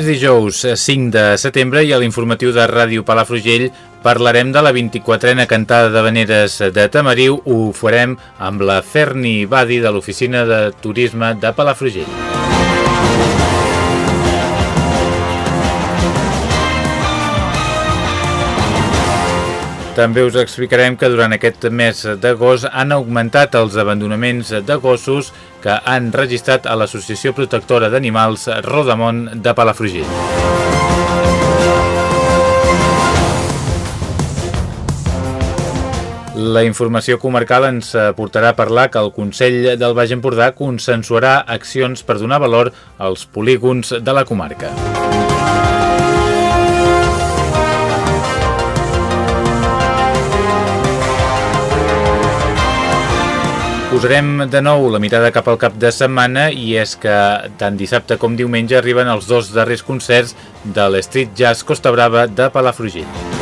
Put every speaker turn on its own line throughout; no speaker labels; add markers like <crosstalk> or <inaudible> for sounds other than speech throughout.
És dijous 5 de setembre i a l'informatiu de Ràdio Palafrugell parlarem de la 24a cantada de Veneres de Tamariu. Ho farem amb la Ferni Badi de l'Oficina de Turisme de Palafrugell. També us explicarem que durant aquest mes d'agost han augmentat els abandonaments de gossos que han registrat a l'Associació Protectora d'Animals Rodamont de Palafrugell. La informació comarcal ens portarà a parlar que el Consell del Baix Empordà consensuarà accions per donar valor als polígons de la comarca. Posarem de nou la mirada cap al cap de setmana i és que tant dissabte com diumenge arriben els dos darrers concerts de l'Street Jazz Costa Brava de Palafrugell.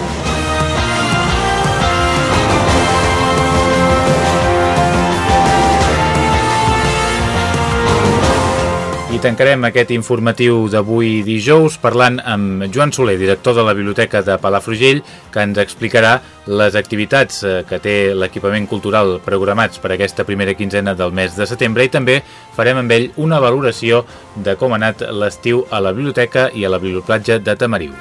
Tancarem aquest informatiu d'avui dijous parlant amb Joan Soler, director de la Biblioteca de Palafrugell, que ens explicarà les activitats eh, que té l'equipament cultural programats per aquesta primera quinzena del mes de setembre i també farem amb ell una valoració de com ha anat l'estiu a la biblioteca i a la biblioplatja de Tamariu.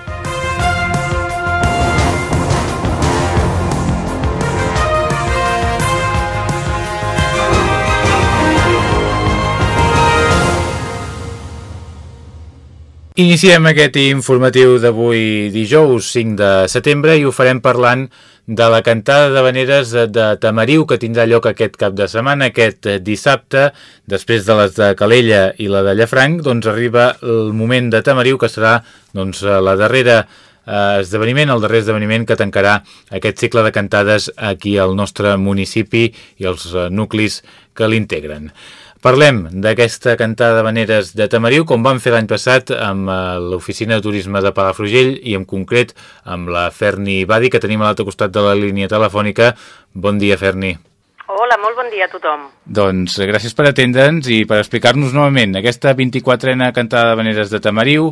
Iniciem aquest informatiu d'avui dijous 5 de setembre i ho farem parlant de la cantada de veneres de Tamariu que tindrà lloc aquest cap de setmana, aquest dissabte, després de les de Calella i la de Llafranc, doncs arriba el moment de Tamariu que serà doncs, la darrera eh, esdeveniment, el darrer esdeveniment que tancarà aquest cicle de cantades aquí al nostre municipi i els eh, nuclis que l'integren. Parlem d'aquesta cantada de veneres de Tamariu, com vam fer l'any passat amb eh, l'oficina de turisme de Palafrugell i en concret amb la Ferni Badi, que tenim a l'altre costat de la línia telefònica. Bon dia, Ferni.
Hola, molt bon dia a tothom.
Doncs gràcies per atendre'ns i per explicar-nos novament aquesta 24a cantada de veneres de Tamariu,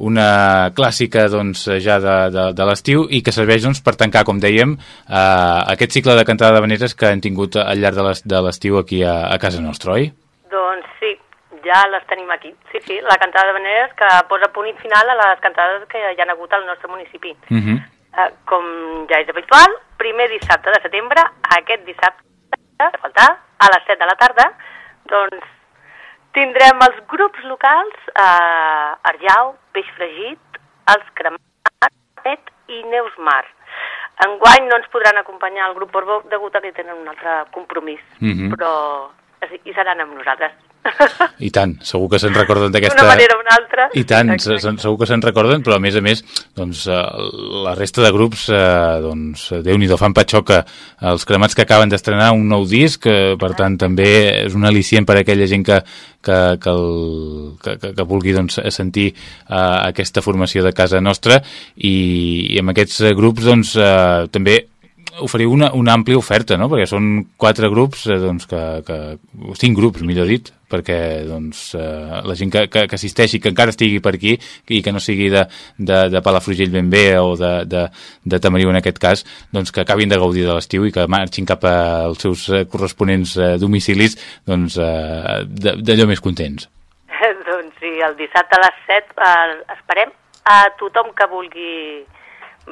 una clàssica doncs, ja de, de, de l'estiu i que serveix doncs, per tancar, com dèiem, eh, aquest cicle de cantada de veneres que han tingut al llarg de l'estiu aquí a, a casa nostra, oi?
Doncs sí, ja les tenim aquí. Sí, sí, la cantada de veneres que posa punt final a les cantades que hi ha hagut al nostre municipi.
Uh -huh.
eh, com ja és habitual, primer dissabte de setembre, aquest dissabte, faltar, a les 7 de la tarda, doncs tindrem els grups locals, eh, Arjau, Peix Fregit, Els Cremats i Neus Mar. Enguany no ens podran acompanyar el grup Borbó degut a que tenen un altre compromís,
Uh -huh.
però i seran amb nosaltres.
I tant, segur que se'n recorden d'aquesta...
D'una manera o una altra.
I tant,
Exacte.
segur que se'n recorden, però a més a més, doncs, eh, la resta de grups, eh, doncs, Déu-n'hi-do, fan patxoca. Els cremats que acaben d'estrenar un nou disc, eh, per tant, també és un al·licient per a aquella gent que, que, que, el, que, que, vulgui doncs, sentir eh, aquesta formació de casa nostra i, i amb aquests grups, doncs, eh, també oferiu una, una àmplia oferta, no? perquè són quatre grups, eh, doncs, que, que, cinc grups, millor dit, perquè doncs, eh, la gent que, que, que assisteixi, que encara estigui per aquí i que no sigui de, de, de Palafrugell ben bé o de, de, de Tamariu en aquest cas, doncs que acabin de gaudir de l'estiu i que marxin cap als seus eh, corresponents eh, domicilis doncs, eh, d'allò més contents. <laughs>
doncs sí, el dissabte a les 7 eh, esperem a tothom que vulgui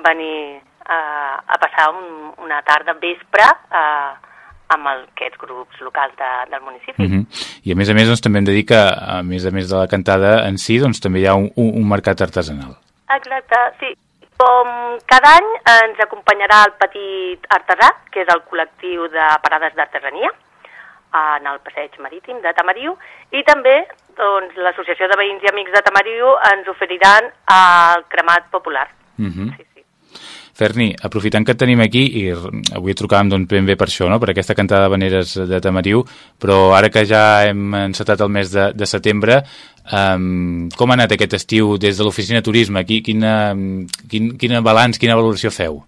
venir eh, a passar un, una tarda vespre eh, amb el, aquests grups locals de, del municipi.
Uh -huh. I a més a més doncs, també hem de dir que a més a més de la cantada en si doncs, també hi ha un, un mercat artesanal.
Exacte, sí. Com cada any ens acompanyarà el petit artesà, que és el col·lectiu de parades d'artesania, en el passeig marítim de Tamariu, i també doncs, l'Associació de Veïns i Amics de Tamariu ens oferiran el cremat popular.
Uh -huh. sí, Ferni, aprofitant que et tenim aquí, i avui trucàvem doncs, ben bé per això, no? per aquesta cantada de veneres de Tamariu, però ara que ja hem encetat el mes de, de setembre, um, com ha anat aquest estiu des de l'oficina de turisme? Qui, quina, quin, quina balanç, quina valoració feu?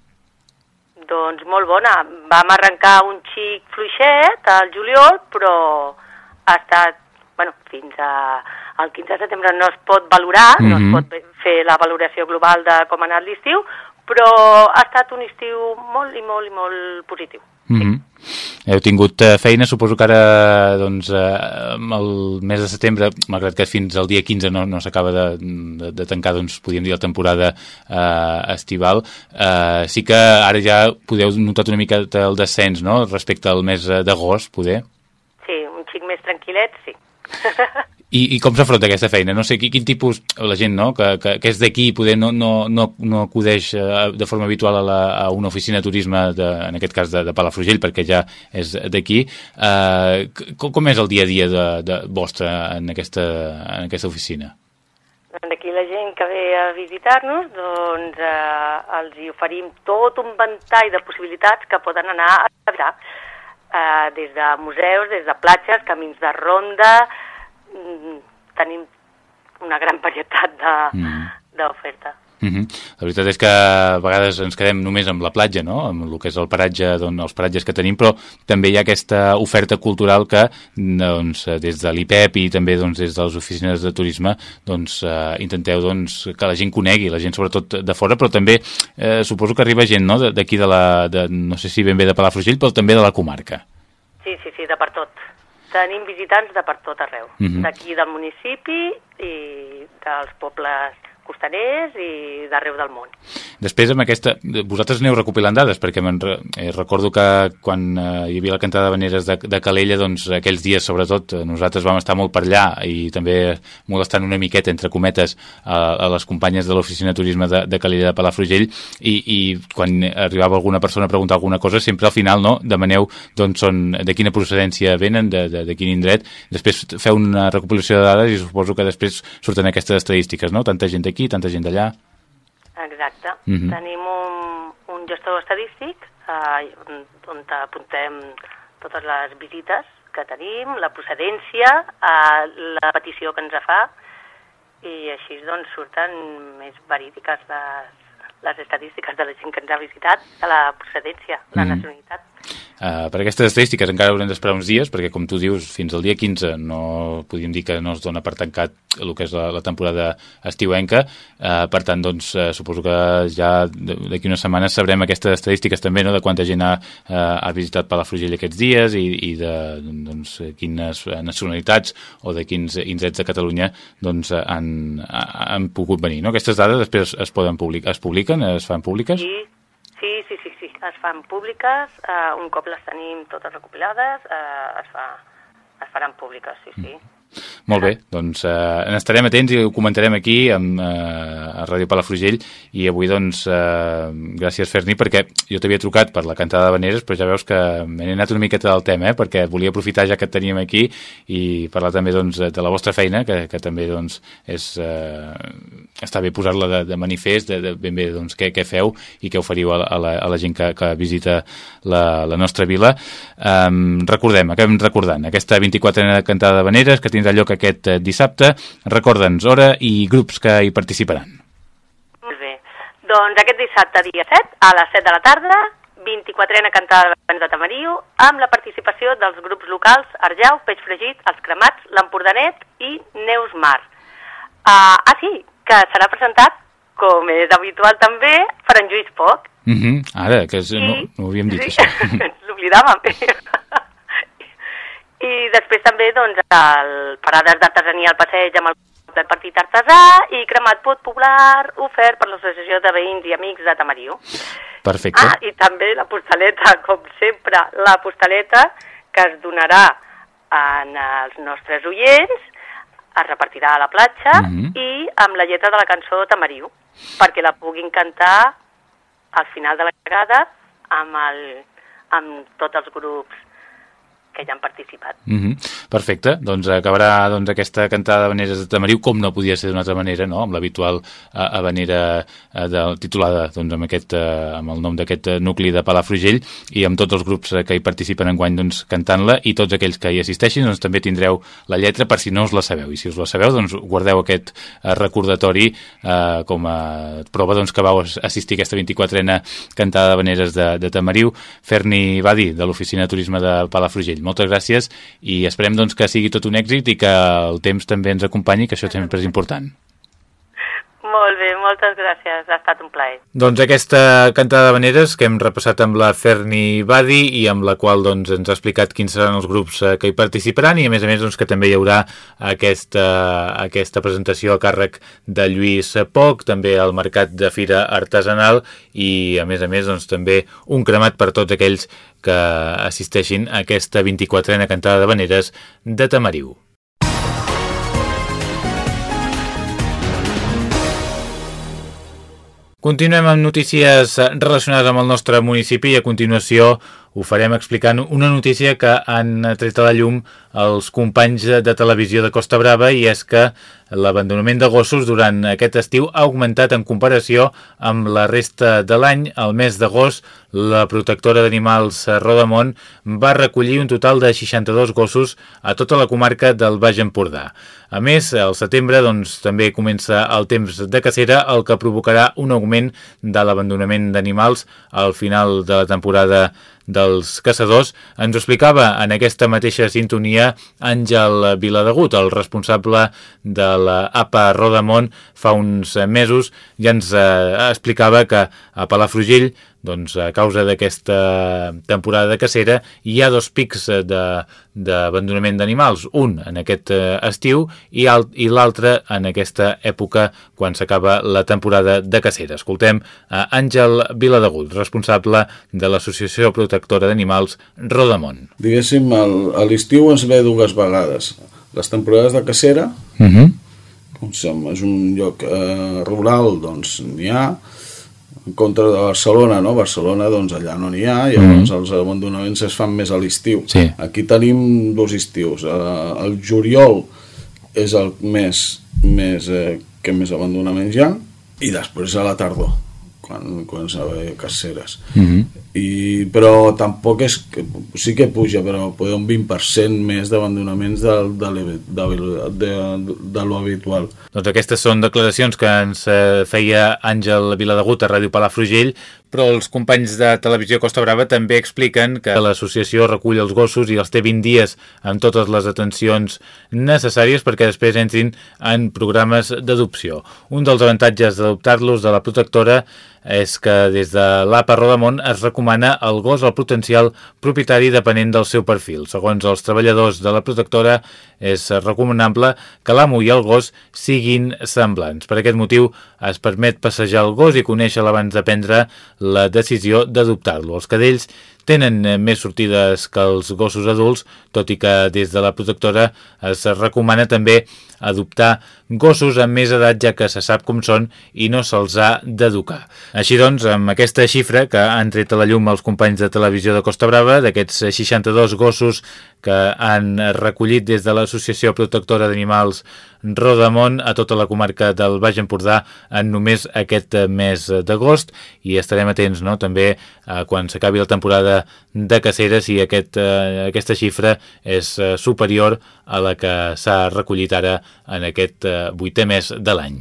Doncs molt bona. Vam arrencar un xic fluixet al juliol, però ha estat, bueno, fins a, al 15 de setembre no es pot valorar, mm -hmm. no es mhm. pot fer la valoració global de com ha anat l'estiu, però ha estat un estiu molt i molt i molt positiu.
Mm -hmm. Heu tingut eh, feina, suposo que ara, doncs, eh, el mes de setembre, malgrat que fins al dia 15 no, no s'acaba de, de, de tancar, doncs, podríem dir, la temporada eh, estival, eh, sí que ara ja podeu notar una mica el descens, no?, respecte al mes d'agost, poder?
Sí, un xic més tranquil·let, sí. <laughs>
I, i com s'afronta aquesta feina? No sé, quin, quin tipus, la gent no, que, que, que és d'aquí poder no, no, no, no acudeix eh, de forma habitual a, la, a una oficina de turisme, de, en aquest cas de, de Palafrugell, perquè ja és d'aquí, eh, com, com és el dia a dia de, de vostre en aquesta, en aquesta oficina?
D'aquí la gent que ve a visitar-nos, doncs eh, els hi oferim tot un ventall de possibilitats que poden anar a visitar, eh, des de museus, des de platges, camins de ronda, tenim una gran varietat d'oferta. Mm.
Mm -hmm. La veritat és que a vegades ens quedem només amb la platja, no? amb el que és el paratge, doncs, els paratges que tenim, però també hi ha aquesta oferta cultural que doncs, des de l'IPEP i també doncs, des de les oficines de turisme doncs, eh, intenteu doncs, que la gent conegui, la gent sobretot de fora, però també eh, suposo que arriba gent no? d'aquí de, de la, de, no sé si ben bé de Palafrugell, però també de la comarca.
Sí, sí, sí, de per tot. Tenim visitants de per tot arreu, uh mhm. -huh. d'aquí del municipi i dels pobles costaners i d'arreu del món.
Després, amb aquesta, vosaltres aneu recopilant dades, perquè eh, recordo que quan eh, hi havia la cantada de veneres de, de Calella, doncs aquells dies, sobretot, eh, nosaltres vam estar molt per allà i també molestant una miqueta, entre cometes, a, a les companyes de l'oficina de turisme de, de Calella de Palafrugell i, i quan arribava alguna persona a preguntar alguna cosa, sempre al final no, demaneu doncs, són, de quina procedència venen, de, de, de quin indret, després feu una recopilació de dades i suposo que després surten aquestes estadístiques, no? Tanta gent d'aquí, tanta gent d'allà.
Exacte. Uh mhm. -huh. Tenim un, un gestor estadístic eh, on apuntem totes les visites que tenim, la procedència, eh, la petició que ens fa i així doncs surten més verídiques les, les estadístiques de la gent que ens ha visitat, de la procedència, la mm. nacionalitat.
Uh, per aquestes estadístiques encara haurem d'esperar uns dies, perquè com tu dius, fins al dia 15 no podríem dir que no es dona per tancat el que és la, la temporada estiuenca, uh, per tant, doncs, uh, suposo que ja d'aquí unes setmanes sabrem aquestes estadístiques també, no?, de quanta gent ha, uh, ha visitat Palafrugell aquests dies i, i de doncs, quines nacionalitats o de quins indrets de Catalunya doncs, han, han pogut venir, no? Aquestes dades després es poden publicar, es publiquen, es fan públiques?
Sí. Es fan públiques, eh, un cop les tenim totes recopilades, eh, es, fa, es faran públiques, sí, sí. Mm.
Molt bé, doncs eh, estarem atents i ho comentarem aquí amb, eh, a Ràdio Palafrugell i avui doncs eh, gràcies Ferni perquè jo t'havia trucat per la cantada de Veneres però ja veus que m'he anat una miqueta del tema eh, perquè volia aprofitar ja que et teníem aquí i parlar també doncs, de la vostra feina que, que també doncs, és, eh, està bé posar-la de, de manifest de, de ben bé doncs, què, què feu i què oferiu a, a, la, a la gent que, que visita la, la nostra vila um, recordem, acabem recordant aquesta 24a cantada de Veneres que tindrà lloc aquest eh, dissabte. Recorda'ns hora i grups que hi participaran.
Molt bé. Doncs aquest dissabte, dia 7, a les 7 de la tarda, 24a cantada de Tamariu, amb la participació dels grups locals Arjau, Peix Fregit, Els Cremats, l'Empordanet i Neus Mar. Uh, ah, sí, que serà presentat, com és habitual també, per en Lluís Poc.
Mm -hmm. Ara, que és, I... no, no ho havíem dit, sí. això. <laughs>
L'oblidàvem. <laughs> I després també doncs, el Parades d'Artesania al passeig amb el complet partit artesà i cremat pot popular ofert per l'Associació de Veïns i Amics de Tamariu.
Perfecte.
Ah, i també la postaleta, com sempre, la postaleta que es donarà en els nostres oients, es repartirà a la platja mm -hmm. i amb la lletra de la cançó Tamariu, perquè la puguin cantar al final de la vegada amb, el, amb tots els grups que ja han participat.
Mm -hmm. Perfecte, doncs acabarà doncs, aquesta cantada d'habaneres de Tamariu com no podia ser d'una altra manera, no? amb l'habitual eh, habanera eh, de, titulada doncs, amb, aquest, eh, amb el nom d'aquest eh, nucli de Palafrugell i amb tots els grups eh, que hi participen enguany doncs, cantant-la i tots aquells que hi assisteixin doncs, també tindreu la lletra per si no us la sabeu i si us la sabeu doncs guardeu aquest recordatori eh, com a prova doncs, que vau assistir a aquesta 24ena cantada d'habaneres de, de Tamariu Ferni Badi de l'Oficina de Turisme de Palafrugell moltes gràcies i esperem doncs, que sigui tot un èxit i que el temps també ens acompanyi, que això sempre és important.
Molt bé, moltes gràcies, ha estat un plaer.
Doncs aquesta cantada d'habaneres que hem repassat amb la Ferni Badi i amb la qual doncs, ens ha explicat quins seran els grups eh, que hi participaran i a més a més doncs, que també hi haurà aquesta, aquesta presentació a càrrec de Lluís Poc, també al Mercat de Fira Artesanal i a més a més doncs, també un cremat per tots aquells que assisteixin a aquesta 24a cantada d'habaneres de Tamariu. Continuem amb notícies relacionades amb el nostre municipi i a continuació ho farem explicant una notícia que han tret a la llum els companys de televisió de Costa Brava i és que l'abandonament de gossos durant aquest estiu ha augmentat en comparació amb la resta de l'any. Al mes d'agost, la protectora d'animals Rodamont va recollir un total de 62 gossos a tota la comarca del Baix Empordà. A més, al setembre doncs, també comença el temps de cacera, el que provocarà un augment de l'abandonament d'animals al final de la temporada dels caçadors. Ens ho explicava en aquesta mateixa sintonia Àngel Viladegut, el responsable de la APA Rodamont fa uns mesos, ja ens eh, explicava que a Palafrugell doncs, a causa d'aquesta temporada de cacera hi ha dos pics d'abandonament d'animals, un en aquest eh, estiu i, i l'altre en aquesta època quan s'acaba la temporada de cacera. Escoltem a Àngel Viladegut, responsable de l'Associació Protectora d'Animals Rodamont.
Diguéssim, a l'estiu ens ve dues vegades. Les temporades de cacera,
Uh -huh.
com som, és un lloc eh, rural, doncs n'hi ha, en contra de Barcelona, no? Barcelona, doncs allà no n'hi ha, i llavors els abandonaments es fan més a l'estiu.
Sí.
Aquí tenim dos estius. Eh, el juliol és el mes més, eh, que més abandonaments hi ha, i després a la tardor, quan, quan s'ha caceres.
Uh -huh.
I, però tampoc és que, sí que puja, però poder un 20% més d'abandonaments de, de, de, de, de lo habitual.
Doncs aquestes són declaracions que ens eh, feia Àngel Viladegut a Ràdio Palafrugell, però els companys de Televisió Costa Brava també expliquen que l'associació recull els gossos i els té 20 dies amb totes les atencions necessàries perquè després entrin en programes d'adopció. Un dels avantatges d'adoptar-los de la protectora és que des de l'APA Rodamont es recomana el gos al potencial propietari depenent del seu perfil. Segons els treballadors de la protectora, és recomanable que l'amo i el gos siguin semblants. Per aquest motiu es permet passejar el gos i conèixer-lo abans de prendre la decisió d'adoptar-lo. Els cadells tenen eh, més sortides que els gossos adults, tot i que des de la protectora es recomana també adoptar gossos amb més edat ja que se sap com són i no se'ls ha d'educar. Així doncs, amb aquesta xifra que han tret a la llum els companys de televisió de Costa Brava, d'aquests 62 gossos que han recollit des de l'Associació Protectora d'Animals Rodamont a tota la comarca del Baix Empordà en només aquest eh, mes d'agost i estarem atents no, també quan s'acabi la temporada de cacera si aquest, eh, aquesta xifra és eh, superior a la que s'ha recollit ara en aquest eh, vuitè mes de l'any.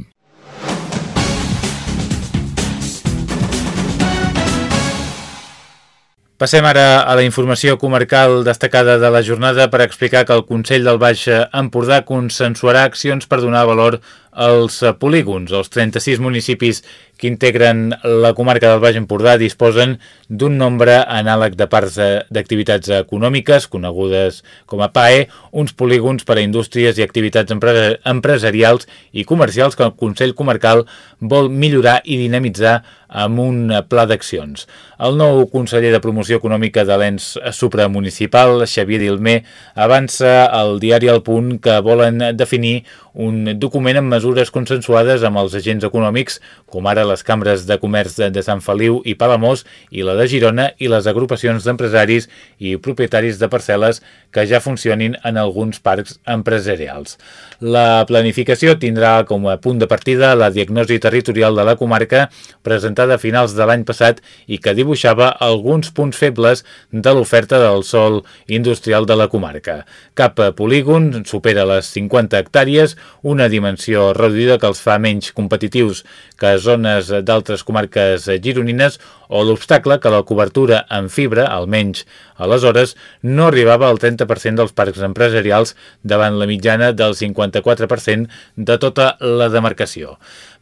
Passem ara a la informació comarcal destacada de la jornada per explicar que el Consell del Baix Empordà consensuarà accions per donar valor els polígons. Els 36 municipis que integren la comarca del Baix Empordà disposen d'un nombre anàleg de parts d'activitats econòmiques, conegudes com a PAE, uns polígons per a indústries i activitats empresarials i comercials que el Consell Comarcal vol millorar i dinamitzar amb un pla d'accions. El nou conseller de Promoció Econòmica de l'ENS supramunicipal, Xavier Dilmer, avança al diari El Punt que volen definir un document amb mesures consensuades amb els agents econòmics, com ara les cambres de comerç de Sant Feliu i Palamós i la de Girona i les agrupacions d'empresaris i propietaris de parcel·les que ja funcionin en alguns parcs empresarials. La planificació tindrà com a punt de partida la diagnosi territorial de la comarca presentada a finals de l'any passat i que dibuixava alguns punts febles de l'oferta del sol industrial de la comarca. Cap polígon supera les 50 hectàrees, una dimensió reduïda que els fa menys competitius que zones d'altres comarques gironines o l'obstacle que la cobertura en fibra, almenys aleshores, no arribava al 30% dels parcs empresarials davant la mitjana del 54% de tota la demarcació.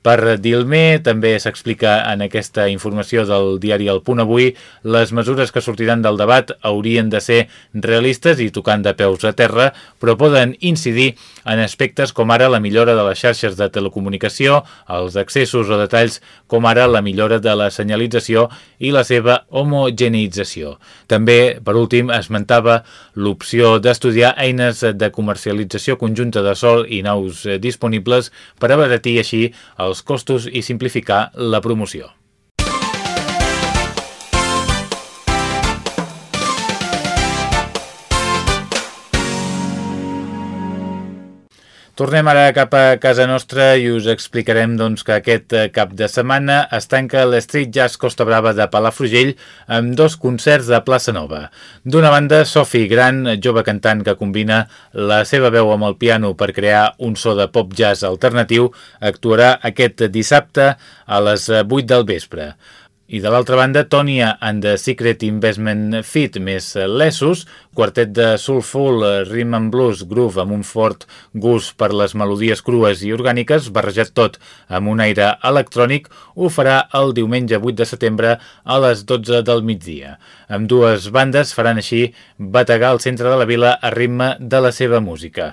Per Dilmer també s'explica en aquesta informació del diari El Punt Avui les mesures que sortiran del debat haurien de ser realistes i tocant de peus a terra, però poden incidir en aspectes com ara la millora de les xarxes de telecomunicació, els accessos o detalls com ara la millora de la senyalització i la seva homogeneïtzació. També, per últim, esmentava l'opció d'estudiar eines de comercialització conjunta de sol i naus disponibles per abaratir així els costos i simplificar la promoció. Tornem ara cap a casa nostra i us explicarem doncs, que aquest eh, cap de setmana es tanca l'Street Jazz Costa Brava de Palafrugell amb dos concerts de Plaça Nova. D'una banda, Sofi Gran, jove cantant que combina la seva veu amb el piano per crear un so de pop jazz alternatiu, actuarà aquest dissabte a les 8 del vespre. I de l'altra banda, Tonya and the Secret Investment Fit més Lesos, quartet de soulful, rhythm and blues, groove amb un fort gust per les melodies crues i orgàniques, barrejat tot amb un aire electrònic, ho farà el diumenge 8 de setembre a les 12 del migdia. Amb dues bandes faran així bategar al centre de la vila a ritme de la seva música.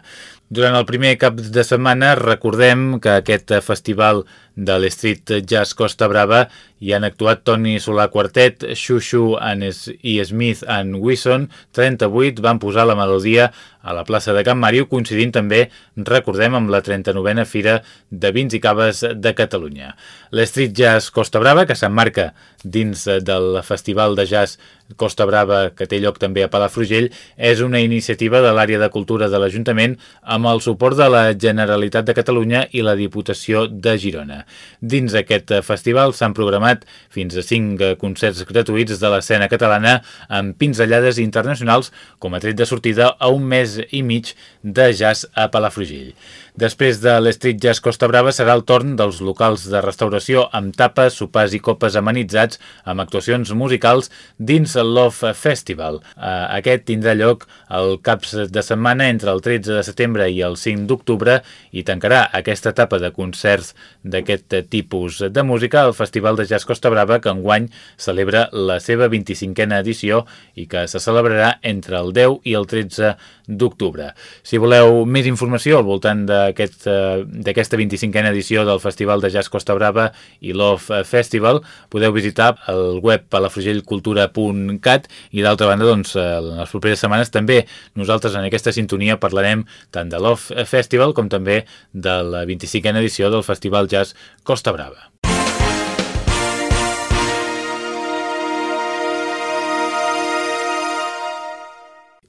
Durant el primer cap de setmana recordem que aquest festival de l'Street Jazz Costa Brava hi han actuat Tony Solà Quartet, Xuxu i Smith and Wison, 38 van posar la melodia a la plaça de Can Màriu, coincidint també, recordem, amb la 39a Fira de Vins i Caves de Catalunya. L'Street Jazz Costa Brava, que s'emmarca dins del Festival de Jazz Costa Brava, que té lloc també a Palafrugell, és una iniciativa de l'àrea de cultura de l'Ajuntament amb el suport de la Generalitat de Catalunya i la Diputació de Girona. Dins aquest festival s'han programat fins a cinc concerts gratuïts de l'escena catalana amb pinzellades internacionals com a tret de sortida a un mes i mig de jazz a Palafrugell. Després de l'Street Jazz Costa Brava serà el torn dels locals de restauració amb tapes, sopars i copes amenitzats amb actuacions musicals dins el Love Festival. Eh, aquest tindrà lloc el caps de setmana entre el 13 de setembre i el 5 d'octubre i tancarà aquesta etapa de concerts d'aquest tipus de música al Festival de Jazz Costa Brava que enguany celebra la seva 25a edició i que se celebrarà entre el 10 i el 13 d'octubre. Si voleu més informació al voltant de d'aquesta aquest, 25a edició del Festival de Jazz Costa Brava i Love Festival, podeu visitar el web palafrugellcultura.cat i d'altra banda, doncs, en les properes setmanes també nosaltres en aquesta sintonia parlarem tant de Love Festival com també de la 25a edició del Festival Jazz Costa Brava.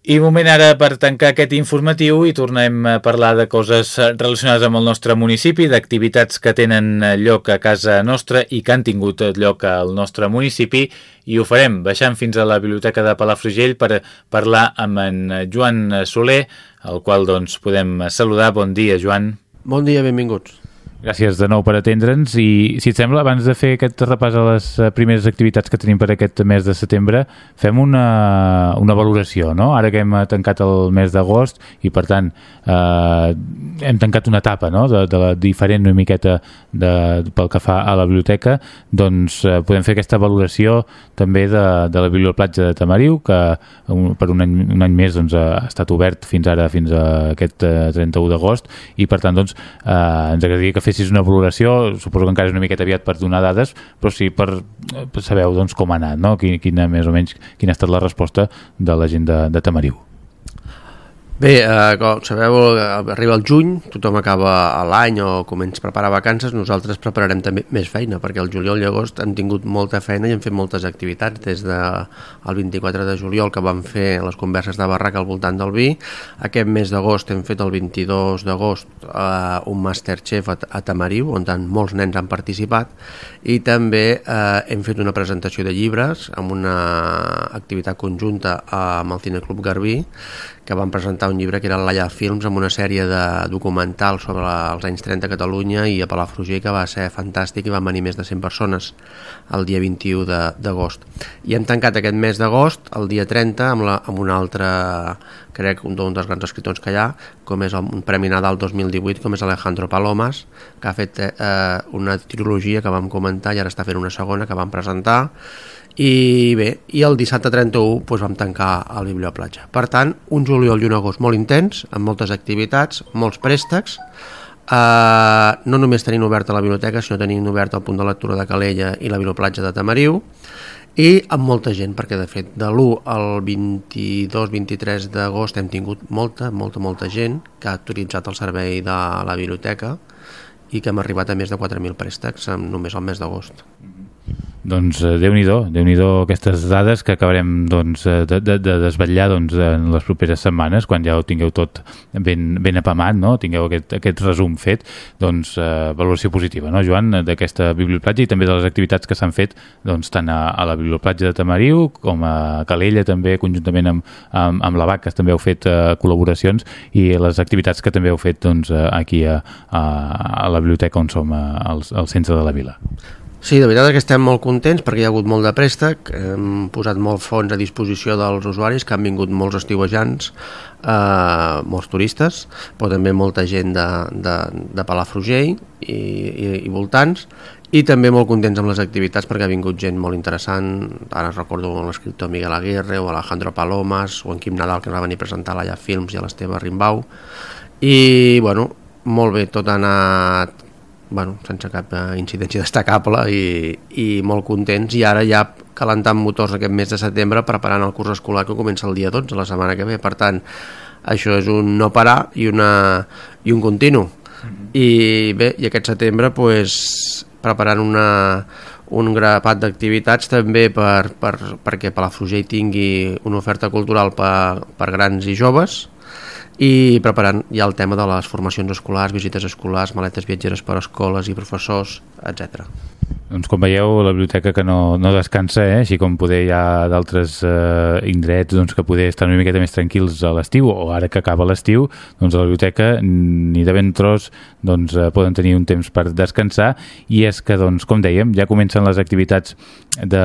I moment ara per tancar aquest informatiu i tornem a parlar de coses relacionades amb el nostre municipi, d'activitats que tenen lloc a casa nostra i que han tingut lloc al nostre municipi i ho farem baixant fins a la Biblioteca de Palafrugell per parlar amb en Joan Soler, el qual doncs podem saludar. Bon dia, Joan.
Bon dia, benvinguts.
Gràcies de nou per atendre'ns i, si et sembla, abans de fer aquest repàs a les eh, primeres activitats que tenim per aquest mes de setembre, fem una, una valoració, no? Ara que hem tancat el mes d'agost i, per tant, eh, hem tancat una etapa no? de, de la diferent una miqueta de, pel que fa a la biblioteca, doncs eh, podem fer aquesta valoració també de, de la biblioplatja de Tamariu, que un, per un any, un any més doncs, ha estat obert fins ara, fins a aquest eh, 31 d'agost, i per tant doncs, eh, ens agradaria que fes fessis una valoració, suposo que encara és una miqueta aviat per donar dades, però sí per, per sabeu doncs, com ha anat, no? quina, més o menys, quina ha estat la resposta de la gent de, de Tamariu.
Bé, eh, com sabeu, arriba el juny, tothom acaba l'any o comença a preparar vacances, nosaltres prepararem també més feina, perquè el juliol i agost hem tingut molta feina i hem fet moltes activitats, des del de 24 de juliol que vam fer les converses de barraca al voltant del vi, aquest mes d'agost hem fet el 22 d'agost eh, un Masterchef a, a Tamariu, on tant molts nens han participat, i també eh, hem fet una presentació de llibres amb una activitat conjunta amb el Cineclub Garbí, que van presentar un llibre que era Laia Films amb una sèrie de documentals sobre els anys 30 a Catalunya i a Palafrugell que va ser fantàstic i van venir més de 100 persones el dia 21 d'agost. I hem tancat aquest mes d'agost, el dia 30, amb, la, amb un altre, crec, un, un dels grans escriptors que hi ha, com és el, un Premi Nadal 2018, com és Alejandro Palomas, que ha fet eh, una trilogia que vam comentar i ara està fent una segona que vam presentar, i bé, i el dissabte 31 doncs, vam tancar el Biblioplatja. Per tant, un juliol i un agost molt intens, amb moltes activitats, molts préstecs, eh, no només tenint oberta la biblioteca, sinó tenint oberta el punt de lectura de Calella i la Biblioplatja de Tamariu, i amb molta gent, perquè de fet de l'1 al 22-23 d'agost hem tingut molta, molta, molta gent que ha autoritzat el servei de la biblioteca i que hem arribat a més de 4.000 préstecs en només el mes d'agost.
Doncs eh, Déu-n'hi-do, déu nhi déu aquestes dades que acabarem doncs, eh, de, de, de desvetllar doncs, en les properes setmanes, quan ja ho tingueu tot ben, ben apamat, no? tingueu aquest, aquest resum fet, doncs eh, valoració positiva, no, Joan, d'aquesta biblioplatja i també de les activitats que s'han fet doncs, tant a, a la biblioplatja de Tamariu com a Calella també, conjuntament amb, amb, amb la VAC, que també heu fet eh, col·laboracions i les activitats que també heu fet doncs, aquí a, a, a la biblioteca on som, al, al centre de la vila.
Sí, de veritat que estem molt contents perquè hi ha hagut molt de préstec, hem posat molt fons a disposició dels usuaris, que han vingut molts estiuejants, eh, molts turistes, però també molta gent de, de, de Palafrugell i, i, i voltants, i també molt contents amb les activitats perquè ha vingut gent molt interessant, ara recordo l'escriptor Miguel Aguirre o Alejandro Palomas o en Quim Nadal que ens va venir a presentar a Films i a l'Esteve Rimbau. I bueno, molt bé, tot ha anat bueno, sense cap eh, incidència <laughs> destacable i, i molt contents. I ara ja calentant motors aquest mes de setembre preparant el curs escolar que comença el dia 12 la setmana que ve, per tant això és un no parar i, una, i un continu. Mm -hmm. i bé, i aquest setembre pues, preparant una, un grapat d'activitats també per, per, perquè Palafrugell tingui una oferta cultural per, per grans i joves i preparant ja el tema de les formacions escolars, visites escolars, maletes viatgeres per a escoles i professors, etc.
Doncs com veieu, la biblioteca que no, no descansa, eh? així com poder hi ha d'altres eh, indrets doncs, que poder estar una miqueta més tranquils a l'estiu o ara que acaba l'estiu, doncs a la biblioteca ni de ben tros doncs, eh, poden tenir un temps per descansar i és que, doncs, com dèiem, ja comencen les activitats de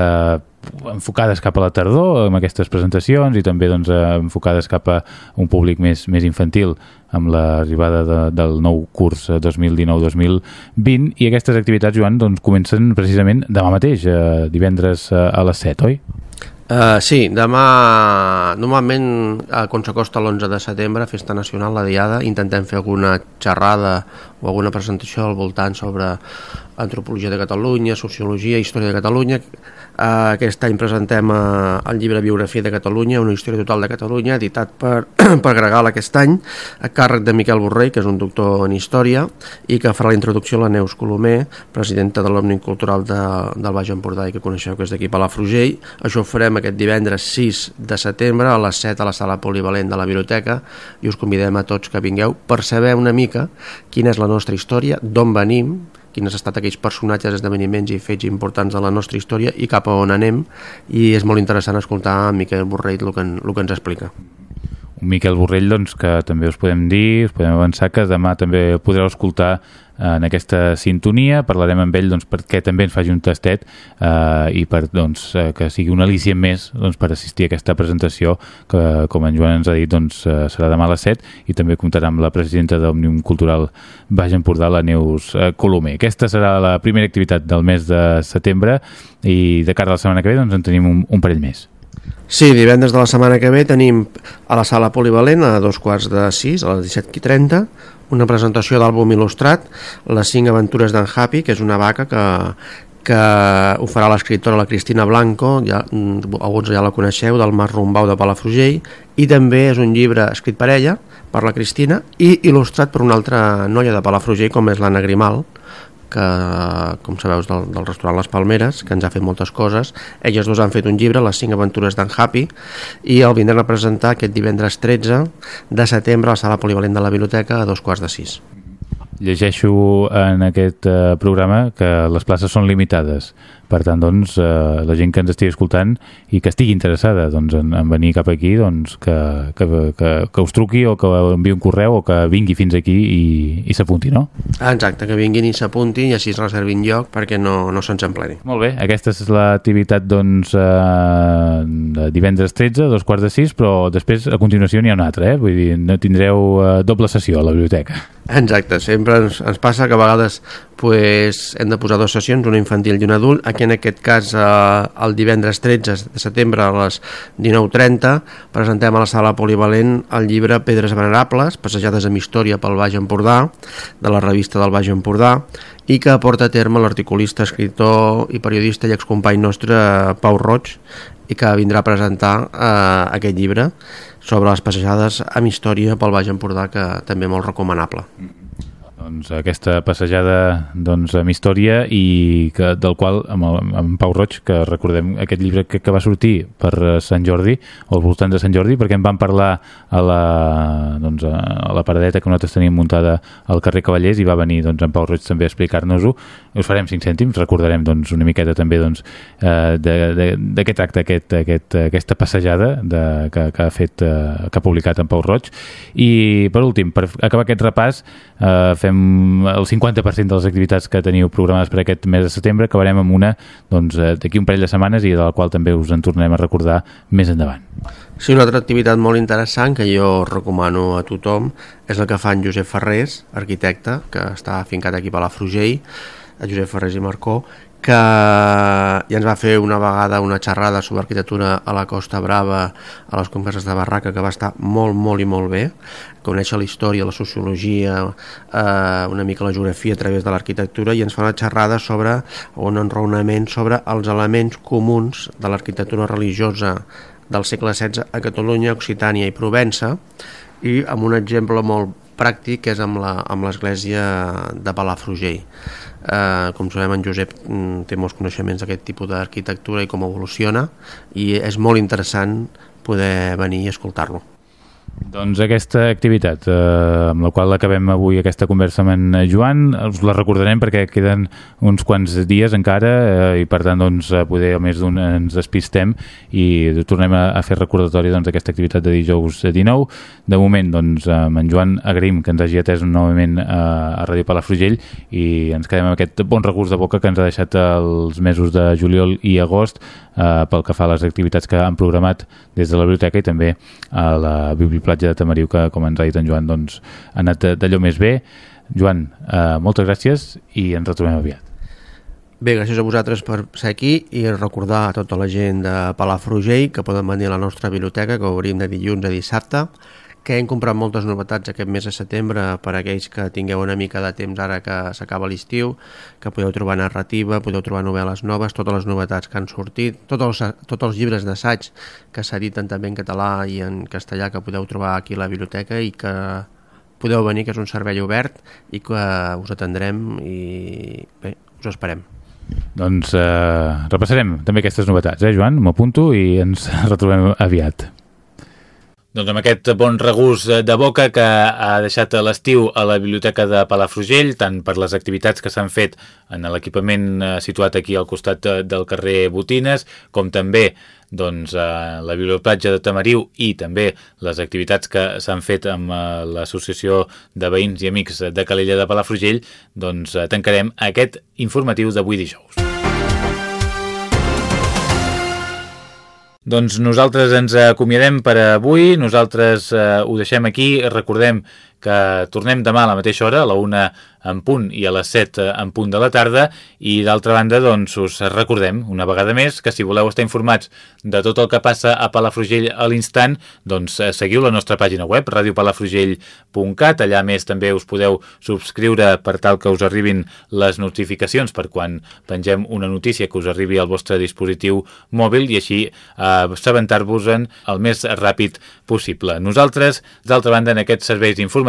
enfocades cap a la tardor amb aquestes presentacions i també doncs, eh, enfocades cap a un públic més, més infantil amb l'arribada de, del nou curs 2019-2020 i aquestes activitats, Joan, doncs, comencen precisament demà mateix, eh, divendres eh, a les 7, oi?
Uh, sí, demà normalment uh, quan s'acosta l'11 de setembre, Festa Nacional, la Diada, intentem fer alguna xerrada o alguna presentació al voltant sobre antropologia de Catalunya, sociologia, història de Catalunya, Uh, aquest any presentem uh, el llibre Biografia de Catalunya, una història total de Catalunya, editat per, <clears throat> per Gregal aquest any, a càrrec de Miquel Borrell, que és un doctor en història, i que farà la introducció a la Neus Colomer, presidenta de l'Òmnic Cultural de, del Baix Empordà i que coneixeu que és d'aquí Palafrugell. Això ho farem aquest divendres 6 de setembre a les 7 a la sala polivalent de la biblioteca i us convidem a tots que vingueu per saber una mica quina és la nostra història, d'on venim, quins han estat aquells personatges, esdeveniments i fets importants de la nostra història i cap a on anem. I és molt interessant escoltar a Miquel Borrell el que, el que ens explica
Miquel Borrell doncs, que també us podem dir, us podem avançar que demà també podreu escoltar eh, en aquesta sintonia, parlarem amb ell doncs, perquè també ens faci un tastet eh, i per doncs, eh, que sigui un al·licient més doncs, per assistir a aquesta presentació que, com en Joan ens ha dit, doncs, eh, serà demà a les 7 i també comptarà amb la presidenta d'Òmnium Cultural Baix Empordà, la Neus Colomer. Aquesta serà la primera activitat del mes de setembre i de cara a la setmana que ve doncs, en tenim un, un parell més.
Sí, divendres de la setmana que ve tenim a la sala polivalent a dos quarts de sis, a les 17.30, una presentació d'àlbum il·lustrat, les cinc aventures d'en Happy, que és una vaca que, que ho farà l'escriptora la Cristina Blanco, ja, mm, alguns ja la coneixeu, del Mar Rumbau de Palafrugell, i també és un llibre escrit per ella, per la Cristina, i il·lustrat per una altra noia de Palafrugell, com és l'Anna Grimal, que, com sabeu, del, del restaurant Les Palmeres, que ens ha fet moltes coses. Elles dos han fet un llibre, Les cinc aventures d'en Happy, i el vindran a presentar aquest divendres 13 de setembre a la sala polivalent de la biblioteca a dos quarts de sis.
Llegeixo en aquest eh, programa que les places són limitades. Per tant, doncs, eh, la gent que ens estigui escoltant i que estigui interessada doncs, en, en venir cap aquí, doncs, que, que, que, que us truqui o que enviï un correu o que vingui fins aquí i, i s'apunti, no?
Ah, exacte, que vinguin i s'apuntin i així es reservin lloc perquè no, no se'ns empleni.
Molt bé, aquesta és l'activitat doncs, eh, de divendres 13, dos quarts de sis, però després a continuació n'hi ha una altra, eh? vull dir, no tindreu eh, doble sessió a la biblioteca.
Exacte, sempre ens, ens passa que a vegades pues, hem de posar dues sessions, una infantil i una adult. Aquí en aquest cas, eh, el divendres 13 de setembre a les 19.30 presentem a la sala polivalent el llibre Pedres Venerables, passejades amb història pel Baix Empordà, de la revista del Baix Empordà, i que porta a terme l'articulista, escriptor i periodista i excompany nostre Pau Roig, i que vindrà a presentar eh, aquest llibre sobre les passejades amb història pel Baix Empordà, que també molt recomanable. Mm
doncs, aquesta passejada doncs, amb història i que, del qual, amb, el, amb Pau Roig, que recordem aquest llibre que, que va sortir per eh, Sant Jordi, o al voltant de Sant Jordi, perquè en vam parlar a la, doncs, a la paradeta que nosaltres teníem muntada al carrer Cavallers i va venir doncs, en Pau Roig també a explicar-nos-ho. Us farem 5 cèntims, recordarem doncs, una miqueta també doncs, eh, d'aquest acte, aquest, aquest, aquesta passejada de, que, que ha fet, eh, que ha publicat en Pau Roig. I per últim, per acabar aquest repàs, eh, fem el 50% de les activitats que teniu programades per aquest mes de setembre, acabarem amb una doncs, eh, d'aquí doncs, un parell de setmanes i de la qual també us en tornarem a recordar més endavant.
Sí, una altra activitat molt interessant que jo recomano a tothom és la que fa en Josep Ferrés, arquitecte, que està fincat aquí a Palafrugell, a Josep Ferrés i Marcó, que ja ens va fer una vegada una xerrada sobre arquitectura a la Costa Brava a les converses de Barraca que va estar molt, molt i molt bé. Conèixer la història, la sociologia eh, una mica la geografia a través de l'arquitectura i ens fa una xerrada sobre un enraonament sobre els elements comuns de l'arquitectura religiosa del segle XVI a Catalunya, Occitània i Provença i amb un exemple molt pràctic és amb l'església de Palafrugell eh, com sabem en Josep mm, té molts coneixements d'aquest tipus d'arquitectura i com evoluciona i és molt interessant poder venir i escoltar-lo.
Doncs aquesta activitat, eh, amb la qual acabem avui aquesta conversa amb en Joan, us la recordarem perquè queden uns quants dies encara eh, i per tant doncs, poder a més d'un ens despistem i tornem a, a fer recordatori doncs, d'aquesta doncs, activitat de dijous 19. De moment, doncs, amb en Joan agraïm que ens hagi atès novament a, a Ràdio Palafrugell i ens quedem amb aquest bon regust de boca que ens ha deixat els mesos de juliol i agost eh, pel que fa a les activitats que han programat des de la biblioteca i també a la Biblioplatja de Tamariu, que, com ens ha dit en Joan, doncs, ha anat d'allò més bé. Joan, eh, moltes gràcies i ens retrobem aviat.
Bé, gràcies a vosaltres per ser aquí i recordar a tota la gent de Palafrugell que poden venir a la nostra biblioteca que obrim de dilluns a dissabte que hem comprat moltes novetats aquest mes de setembre per a aquells que tingueu una mica de temps ara que s'acaba l'estiu, que podeu trobar narrativa, podeu trobar novel·les noves, totes les novetats que han sortit, tots els, tots els llibres d'assaig que s'editen també en català i en castellà que podeu trobar aquí a la biblioteca i que podeu venir, que és un servei obert i que us atendrem i bé, us esperem.
Doncs eh, repassarem també aquestes novetats, eh, Joan? M'apunto i ens <laughs> retrobem aviat. Doncs amb aquest bon regust de boca que ha deixat l'estiu a la Biblioteca de Palafrugell, tant per les activitats que s'han fet en l'equipament eh, situat aquí al costat del carrer Botines, com també doncs, a la Biblioplatja de Tamariu i també les activitats que s'han fet amb eh, l'Associació de Veïns i Amics de Calella de Palafrugell, doncs eh, tancarem aquest informatiu d'avui dijous. Doncs nosaltres ens acomiadem per avui, nosaltres eh, ho deixem aquí, recordem que tornem demà a la mateixa hora, a la una en punt i a les 7 en punt de la tarda i d'altra banda doncs us recordem una vegada més que si voleu estar informats de tot el que passa a Palafrugell a l'instant doncs eh, seguiu la nostra pàgina web radiopalafrugell.cat allà més també us podeu subscriure per tal que us arribin les notificacions per quan pengem una notícia que us arribi al vostre dispositiu mòbil i així eh, assabentar-vos-en el més ràpid possible. Nosaltres, d'altra banda, en aquests serveis informatius